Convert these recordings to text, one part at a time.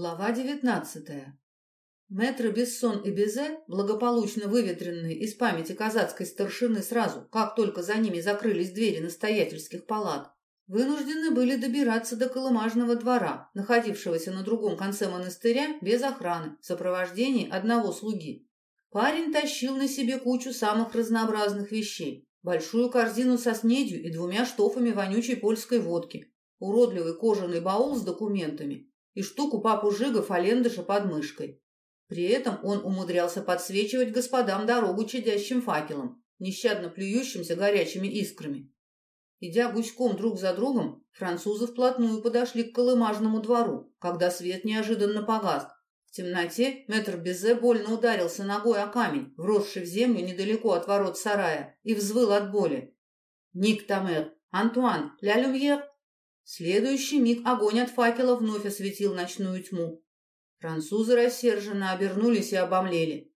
Глава девятнадцатая. Мэтр Бессон и Безе, благополучно выветренные из памяти казацкой старшины сразу, как только за ними закрылись двери настоятельских палат, вынуждены были добираться до колымажного двора, находившегося на другом конце монастыря, без охраны, в сопровождении одного слуги. Парень тащил на себе кучу самых разнообразных вещей. Большую корзину со снедью и двумя штофами вонючей польской водки, уродливый кожаный баул с документами, и штуку папу Жига Фалендыша под мышкой. При этом он умудрялся подсвечивать господам дорогу чадящим факелом, нещадно плюющимся горячими искрами. Идя гуськом друг за другом, французы вплотную подошли к колымажному двору, когда свет неожиданно погас. В темноте мэтр Безе больно ударился ногой о камень, вросший в землю недалеко от ворот сарая, и взвыл от боли. «Ник Тамер! Антуан! Ля Люмьер!» Следующий миг огонь от факела вновь осветил ночную тьму. Французы рассерженно обернулись и обомлели.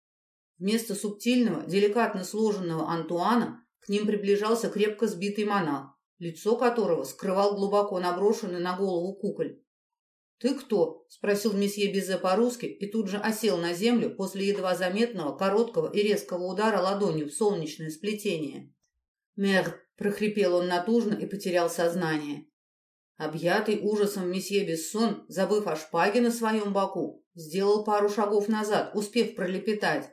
Вместо субтильного, деликатно сложенного Антуана к ним приближался крепко сбитый монах, лицо которого скрывал глубоко наброшенный на голову куколь. «Ты кто?» — спросил месье Безе по-русски и тут же осел на землю после едва заметного, короткого и резкого удара ладонью в солнечное сплетение. «Мерд!» — прохрипел он натужно и потерял сознание. Объятый ужасом месье Бессон, забыв о шпаге на своем боку, сделал пару шагов назад, успев пролепетать.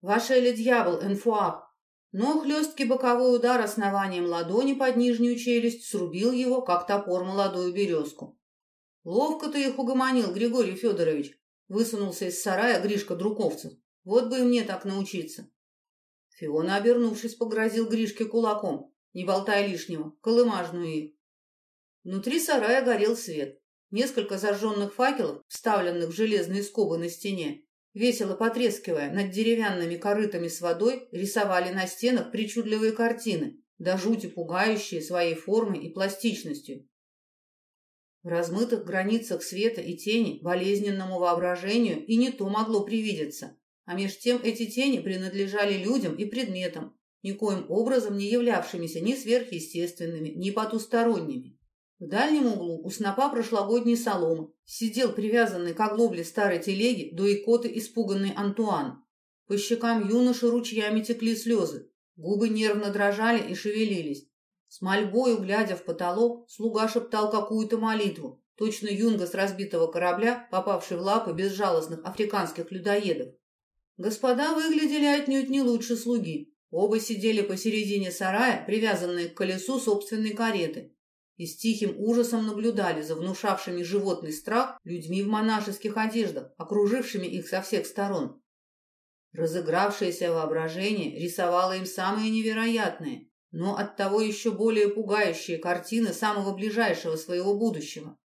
«Ваше ли дьявол, энфуак!» Но хлесткий боковой удар основанием ладони под нижнюю челюсть срубил его, как топор молодую березку. «Ловко ты их угомонил, Григорий Федорович!» Высунулся из сарая Гришка Друковцев. «Вот бы и мне так научиться!» Фиона, обернувшись, погрозил Гришке кулаком. «Не болтай лишнего, колымажную их!» Внутри сарая горел свет. Несколько зажженных факелов, вставленных в железные скобы на стене, весело потрескивая над деревянными корытами с водой, рисовали на стенах причудливые картины, до жути пугающие своей формой и пластичностью. В размытых границах света и тени болезненному воображению и не то могло привидеться, а меж тем эти тени принадлежали людям и предметам, никоим образом не являвшимися ни сверхъестественными, ни потусторонними. В дальнем углу у снопа прошлогодней соломы сидел привязанный к оглобле старой телеги до икоты испуганный Антуан. По щекам юноши ручьями текли слезы, губы нервно дрожали и шевелились. С мольбою, глядя в потолок, слуга шептал какую-то молитву, точно юнга с разбитого корабля, попавший в лапы безжалостных африканских людоедов. Господа выглядели отнюдь не лучше слуги. Оба сидели посередине сарая, привязанные к колесу собственной кареты, и с тихим ужасом наблюдали за внушавшими животный страх людьми в монашеских одеждах, окружившими их со всех сторон. Разыгравшееся воображение рисовало им самые невероятные, но оттого еще более пугающие картины самого ближайшего своего будущего.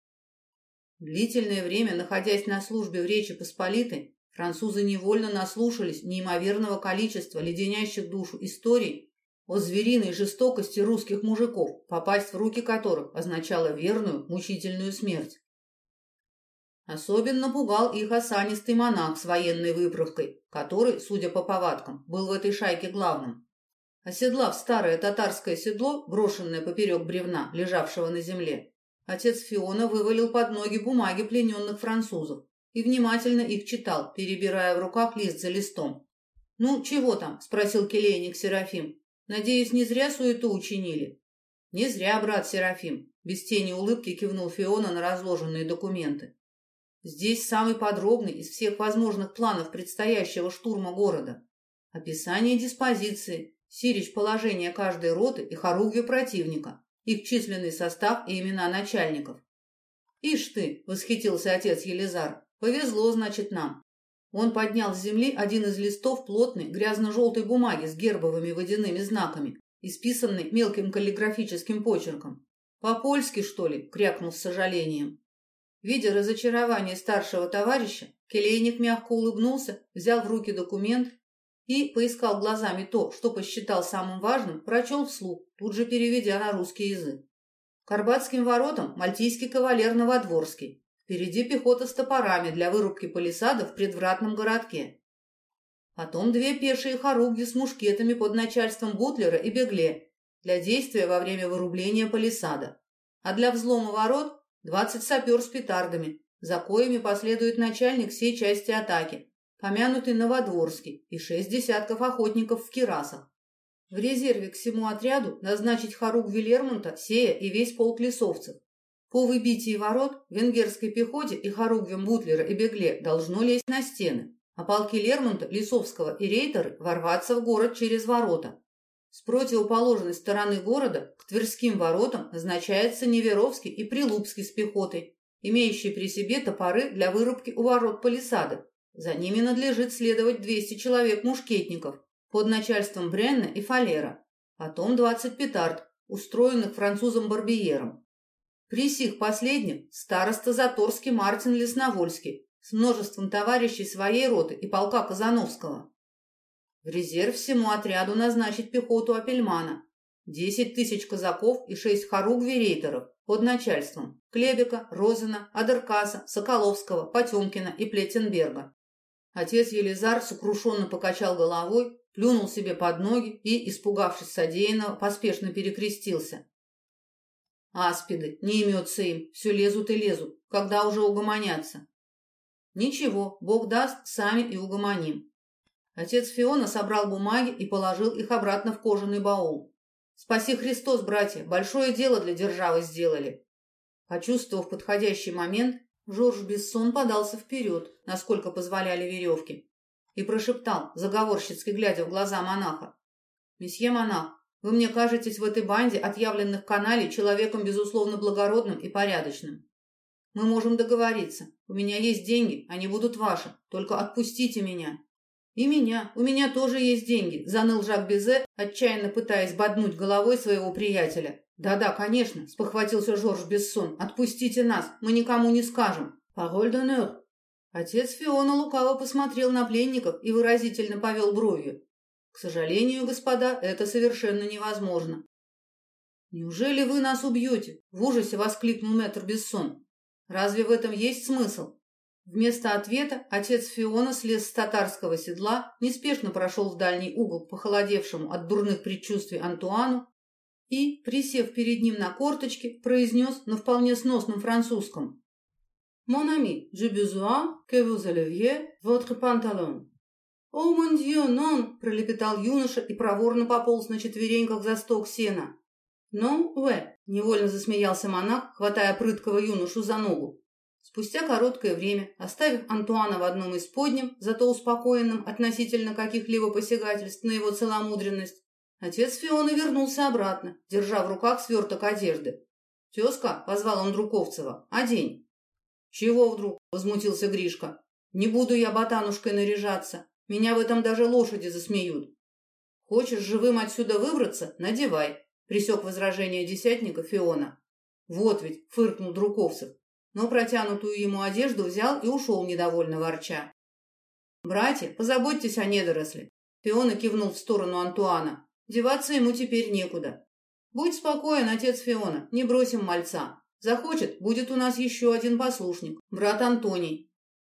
Длительное время, находясь на службе в Речи Посполитой, французы невольно наслушались неимоверного количества леденящих душу историй о звериной жестокости русских мужиков, попасть в руки которых означало верную, мучительную смерть. Особенно пугал их осанистый монах с военной выправкой, который, судя по повадкам, был в этой шайке главным. Оседлав старое татарское седло, брошенное поперек бревна, лежавшего на земле, отец Фиона вывалил под ноги бумаги плененных французов и внимательно их читал, перебирая в руках лист за листом. «Ну, чего там?» – спросил келейник Серафим. Надеюсь, не зря суету учинили. Не зря, брат Серафим. Без тени улыбки кивнул Фиона на разложенные документы. Здесь самый подробный из всех возможных планов предстоящего штурма города. Описание диспозиции, сирич положения каждой роты и хоругве противника, их численный состав и имена начальников. «Ишь ты!» — восхитился отец Елизар. «Повезло, значит, нам. Он поднял с земли один из листов плотной грязно-желтой бумаги с гербовыми водяными знаками, исписанный мелким каллиграфическим почерком. «По-польски, что ли?» — крякнул с сожалением. Видя разочарование старшего товарища, келейник мягко улыбнулся, взял в руки документ и поискал глазами то, что посчитал самым важным, прочел вслух, тут же переведя на русский язык. Карбатским воротам мальтийский кавалер Новодворский, Впереди пехота с топорами для вырубки палисада в предвратном городке. Потом две пешие хоругви с мушкетами под начальством Бутлера и Бегле для действия во время вырубления палисада. А для взлома ворот двадцать сапер с петардами, За коими последует начальник всей части атаки, помянутый Новодворский, и шесть десятков охотников в кирасах. В резерве к всему отряду назначить Харук Вильермонта, Сея и весь полк лесовцев. По выбитии ворот венгерской пехоте и Харугвем Бутлера и Бегле должно лезть на стены, а полки Лермонта, Лисовского и Рейтеры ворваться в город через ворота. С противоположной стороны города к Тверским воротам назначается Неверовский и Прилупский с пехотой, имеющие при себе топоры для вырубки у ворот палисады. За ними надлежит следовать 200 человек-мушкетников под начальством Бренна и Фалера, потом 20 петард, устроенных французом Барбиером. При сих последних староста Заторский Мартин Лесновольский с множеством товарищей своей роты и полка Казановского. В резерв всему отряду назначить пехоту Апельмана, десять тысяч казаков и шесть харуг-верейтеров под начальством Клебека, Розена, Адеркаса, Соколовского, Потемкина и Плеттенберга. Отец Елизар сокрушенно покачал головой, плюнул себе под ноги и, испугавшись содеянного, поспешно перекрестился. Аспиды, не имется им, все лезут и лезут, когда уже угомонятся. Ничего, Бог даст, сами и угомоним. Отец Фиона собрал бумаги и положил их обратно в кожаный баул. Спаси Христос, братья, большое дело для державы сделали. Почувствовав подходящий момент, Жорж Бессон подался вперед, насколько позволяли веревки, и прошептал, заговорщицки глядя в глаза монаха. «Месье монах, вы мне кажетесь в этой банде отъявленных каналей человеком, безусловно, благородным и порядочным. Мы можем договориться. У меня есть деньги, они будут ваши. Только отпустите меня. И меня. У меня тоже есть деньги, заныл Жак Безе, отчаянно пытаясь боднуть головой своего приятеля. Да-да, конечно, спохватился Жорж Бессон. Отпустите нас, мы никому не скажем. Пароль d'honneur. Отец Фиона лукаво посмотрел на пленников и выразительно повел бровью. К сожалению, господа, это совершенно невозможно. Неужели вы нас убьете? В ужасе воскликнул мэтр Бессон. Разве в этом есть смысл? Вместо ответа отец Фиона слез с татарского седла, неспешно прошел в дальний угол похолодевшему от дурных предчувствий Антуану и, присев перед ним на корточки, произнес на вполне сносном французском «Mon ami, j'ai besoin que vous enleviez votre pantalon». «О, мон нон!» – пролепетал юноша и проворно пополз на четвереньках за сток сена. «Ну, уэ!» – невольно засмеялся монах, хватая прыткого юношу за ногу. Спустя короткое время, оставив Антуана в одном из подням, зато успокоенным относительно каких-либо посягательств на его целомудренность, отец Фиона вернулся обратно, держа в руках сверток одежды. «Тезка», — позвал он Друковцева, — «одень». «Чего вдруг?» — возмутился Гришка. «Не буду я ботанушкой наряжаться. Меня в этом даже лошади засмеют. Хочешь живым отсюда выбраться? Надевай, присек возражение десятника Фиона. Вот ведь, фыркнул Друковцев, но протянутую ему одежду взял и ушел недовольно ворча. «Братья, позаботьтесь о недоросле!» Фиона кивнул в сторону Антуана. «Деваться ему теперь некуда. Будь спокоен, отец Фиона, не бросим мальца. Захочет, будет у нас еще один послушник, брат Антоний.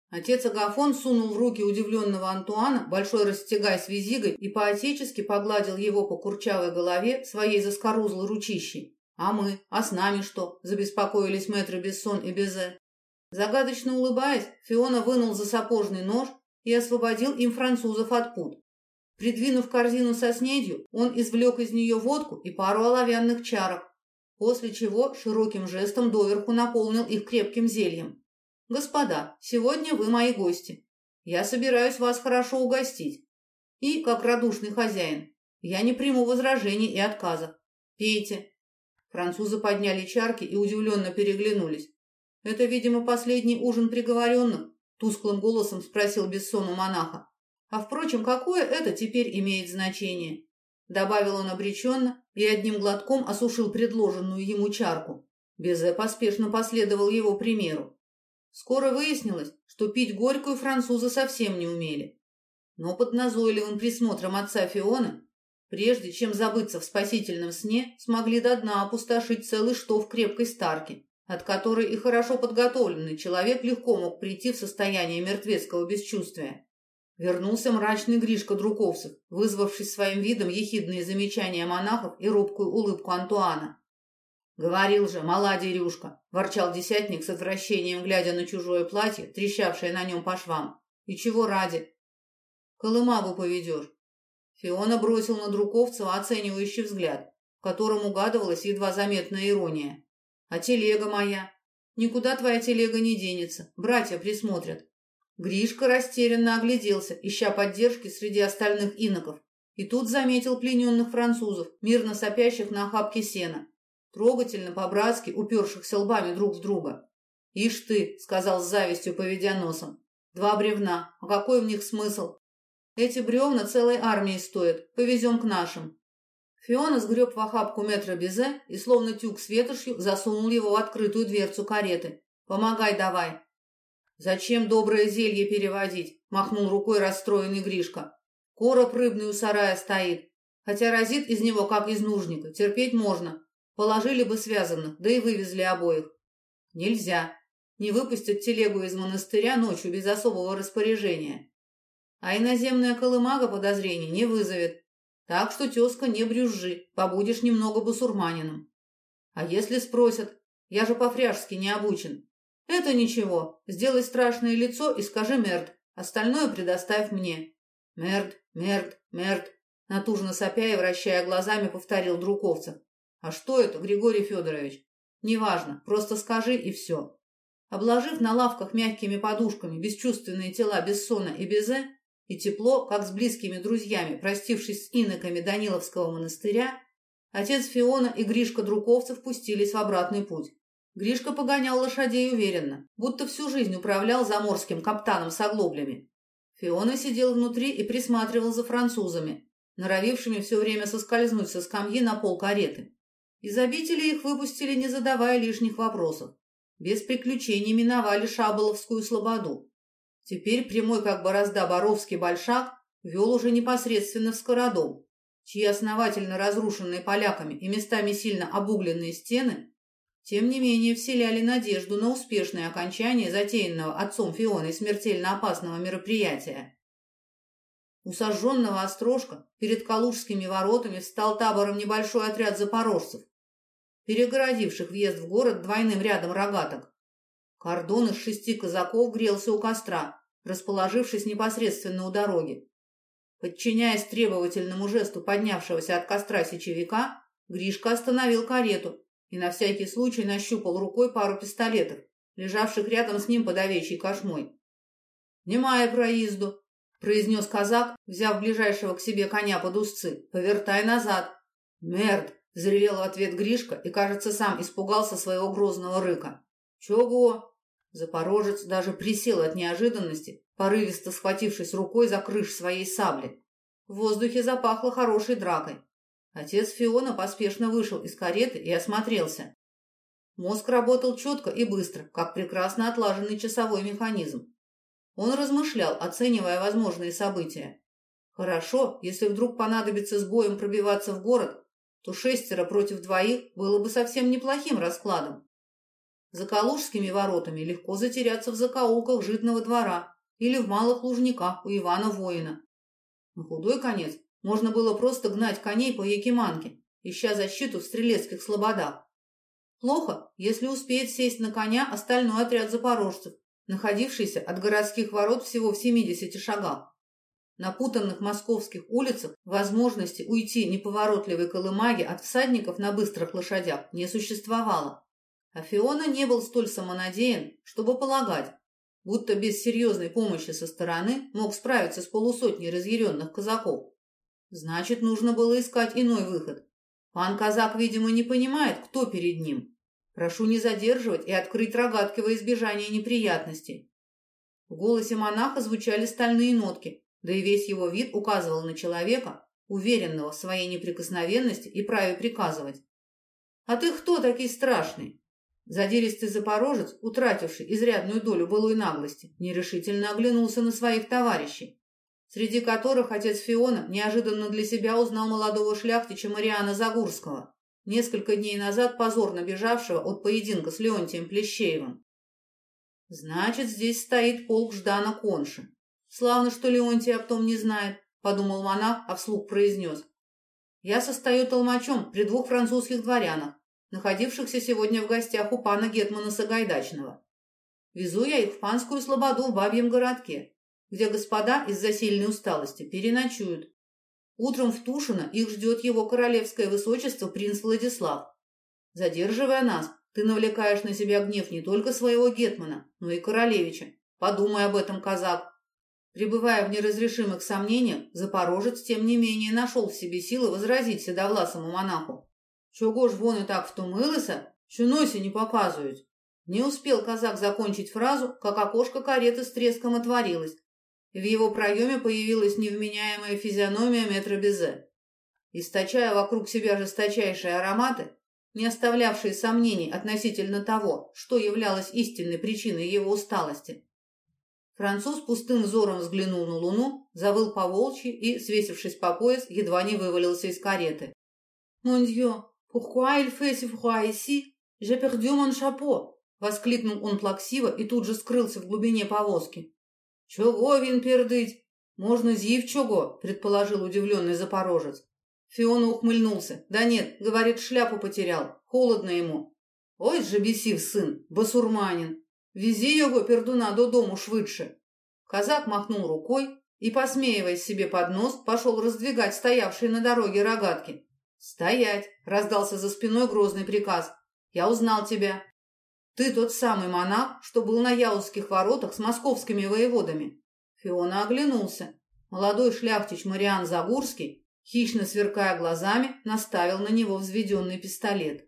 Отец Агафон сунул в руки удивленного Антуана большой растягай с визигой и поотечески погладил его по курчавой голове своей заскорузлой ручищей. «А мы? А с нами что?» – забеспокоились мэтры Бессон и Безе. Загадочно улыбаясь, Фиона вынул за сапожный нож и освободил им французов от пут. Придвинув корзину со снедью, он извлек из нее водку и пару оловянных чарок, после чего широким жестом доверху наполнил их крепким зельем. «Господа, сегодня вы мои гости. Я собираюсь вас хорошо угостить. И, как радушный хозяин, я не приму возражений и отказов. Пейте». Французы подняли чарки и удивленно переглянулись. «Это, видимо, последний ужин приговоренных?» — тусклым голосом спросил Бессону монаха. «А, впрочем, какое это теперь имеет значение?» Добавил он обреченно и одним глотком осушил предложенную ему чарку. Безе поспешно последовал его примеру. Скоро выяснилось, что пить горькую французы совсем не умели. Но под назойливым присмотром отца Фиона, прежде чем забыться в спасительном сне, смогли до дна опустошить целый штоф крепкой старки, от которой и хорошо подготовленный человек легко мог прийти в состояние мертвецкого бесчувствия. Вернулся мрачный Гришка Друковцев, вызвавший своим видом ехидные замечания монахов и робкую улыбку Антуана. Говорил же, мала дерюшка, ворчал десятник с отвращением, глядя на чужое платье, трещавшее на нем по швам. И чего ради? Колымагу поведешь. Фиона бросил на Друковцева оценивающий взгляд, в котором угадывалась едва заметная ирония. А телега моя? Никуда твоя телега не денется, братья присмотрят. Гришка растерянно огляделся, ища поддержки среди остальных иноков, и тут заметил плененных французов, мирно сопящих на охапке сена, трогательно по-братски упершихся лбами друг в друга. «Ишь ты», — сказал с завистью, поведя носом, — «два бревна, а какой в них смысл? Эти бревна целой армии стоят, повезем к нашим». Фиона сгреб в охапку метра безе и, словно тюк с ветошью, засунул его в открытую дверцу кареты. «Помогай давай». «Зачем доброе зелье переводить?» — махнул рукой расстроенный Гришка. «Короб рыбный у сарая стоит, хотя разит из него, как из нужника, терпеть можно. Положили бы связанных, да и вывезли обоих». «Нельзя. Не выпустят телегу из монастыря ночью без особого распоряжения. А иноземная колымага подозрений не вызовет. Так что, тезка, не брюзжи, побудешь немного бусурманином. А если спросят, я же по-фряжски не обучен. Это ничего, сделай страшное лицо и скажи мерд, остальное предоставь мне. Мерд, мерд, мерд, натужно сопя и вращая глазами, повторил Друковцев. А что это, Григорий Федорович? Неважно, просто скажи и все. Обложив на лавках мягкими подушками бесчувственные тела Бессона и Безе, и тепло, как с близкими друзьями, простившись с иноками Даниловского монастыря, отец Фиона и Гришка Друковцев пустились в обратный путь. Гришка погонял лошадей уверенно, будто всю жизнь управлял заморским каптаном с оглоблями. Фиона сидел внутри и присматривал за французами, норовившими все время соскользнуть со скамьи на пол кареты. Из обители их выпустили, не задавая лишних вопросов. Без приключений миновали Шаболовскую слободу. Теперь прямой, как борозда, Боровский большак вел уже непосредственно в Скородом, чьи основательно разрушенные поляками и местами сильно обугленные стены, тем не менее, вселяли надежду на успешное окончание затеянного отцом Фионой смертельно опасного мероприятия. У сожженного острожка перед Калужскими воротами встал табором небольшой отряд запорожцев, перегородивших въезд в город двойным рядом рогаток. Кордон из шести казаков грелся у костра, расположившись непосредственно у дороги. Подчиняясь требовательному жесту поднявшегося от костра сечевика, Гришка остановил карету и на всякий случай нащупал рукой пару пистолетов, лежавших рядом с ним под овечьей кошмой. «Немая проезду», — произнес казак, взяв ближайшего к себе коня под узцы. «Повертай назад». «Мерд!» — взревел в ответ Гришка и, кажется, сам испугался своего грозного рыка. «Чего?» Запорожец даже присел от неожиданности, порывисто схватившись рукой за крыш своей сабли. В воздухе запахло хорошей дракой. Отец Фиона поспешно вышел из кареты и осмотрелся. Мозг работал четко и быстро, как прекрасно отлаженный часовой механизм. Он размышлял, оценивая возможные события. Хорошо, если вдруг понадобится с боем пробиваться в город, то шестеро против двоих было бы совсем неплохим раскладом. За Калужскими воротами легко затеряться в закоулках житного двора или в малых лужниках у Ивана Воина. На худой конец можно было просто гнать коней по Якиманке, ища защиту в стрелецких слободах. Плохо, если успеет сесть на коня остальной отряд запорожцев, находившийся от городских ворот всего в 70 шагах. На путанных московских улицах возможности уйти неповоротливой колымаге от всадников на быстрых лошадях не существовало. А Фиона не был столь самонадеян, чтобы полагать, будто без серьезной помощи со стороны мог справиться с полусотней разъяренных казаков. Значит, нужно было искать иной выход. Пан казак, видимо, не понимает, кто перед ним. Прошу не задерживать и открыть рогатки во избежание неприятностей. В голосе монаха звучали стальные нотки, да и весь его вид указывал на человека, уверенного в своей неприкосновенности и праве приказывать. «А ты кто такой страшный?» Задиристый запорожец, утративший изрядную долю былой наглости, нерешительно оглянулся на своих товарищей, среди которых отец Фиона неожиданно для себя узнал молодого шляхтича Мариана Загурского, несколько дней назад позорно бежавшего от поединка с Леонтием Плещеевым. «Значит, здесь стоит полк Ждана Конши. Славно, что Леонтий об том не знает», — подумал монах, а вслух произнес. «Я состою толмачом при двух французских дворянах, находившихся сегодня в гостях у пана Гетмана Сагайдачного. Везу я их в панскую слободу в бабьем городке, где господа из-за сильной усталости переночуют. Утром в Тушино их ждет его королевское высочество принц Владислав. Задерживая нас, ты навлекаешь на себя гнев не только своего гетмана, но и королевича. Подумай об этом, казак. Пребывая в неразрешимых сомнениях, Запорожец, тем не менее, нашел в себе силы возразить седовласому монаху. «Чего ж вон и так втумилися, що носі не показывают?» Не успел казак закончить фразу, как окошко кареты с треском отворилось. В его проеме появилась невменяемая физиономия метра Безе. Источая вокруг себя жесточайшие ароматы, не оставлявшие сомнений относительно того, что являлось истинной причиной его усталости, Француз пустым взором взглянул на луну, завыл по волчьи и, свесившись по пояс, едва не вывалился из кареты. «Mon Dieu, pourquoi il fait si froid ici? J'ai perdu mon chapeau!» Воскликнул он плаксиво и тут же скрылся в глубине повозки. «Чего вин пердыть? Можно зив чего?» — предположил удивленный запорожец. Фиона ухмыльнулся. «Да нет, — говорит, — шляпу потерял. Холодно ему. Ой же бесив сын, басурманин. Вези его, пердуна, до дому швыдше. Казак махнул рукой и, посмеиваясь себе под нос, пошел раздвигать стоявшие на дороге рогатки. «Стоять!» — раздался за спиной грозный приказ. «Я узнал тебя. Ты тот самый монах, что был на Яузских воротах с московскими воеводами». Фиона оглянулся. Молодой шляхтич Мариан Загурский, хищно сверкая глазами, наставил на него взведенный пистолет.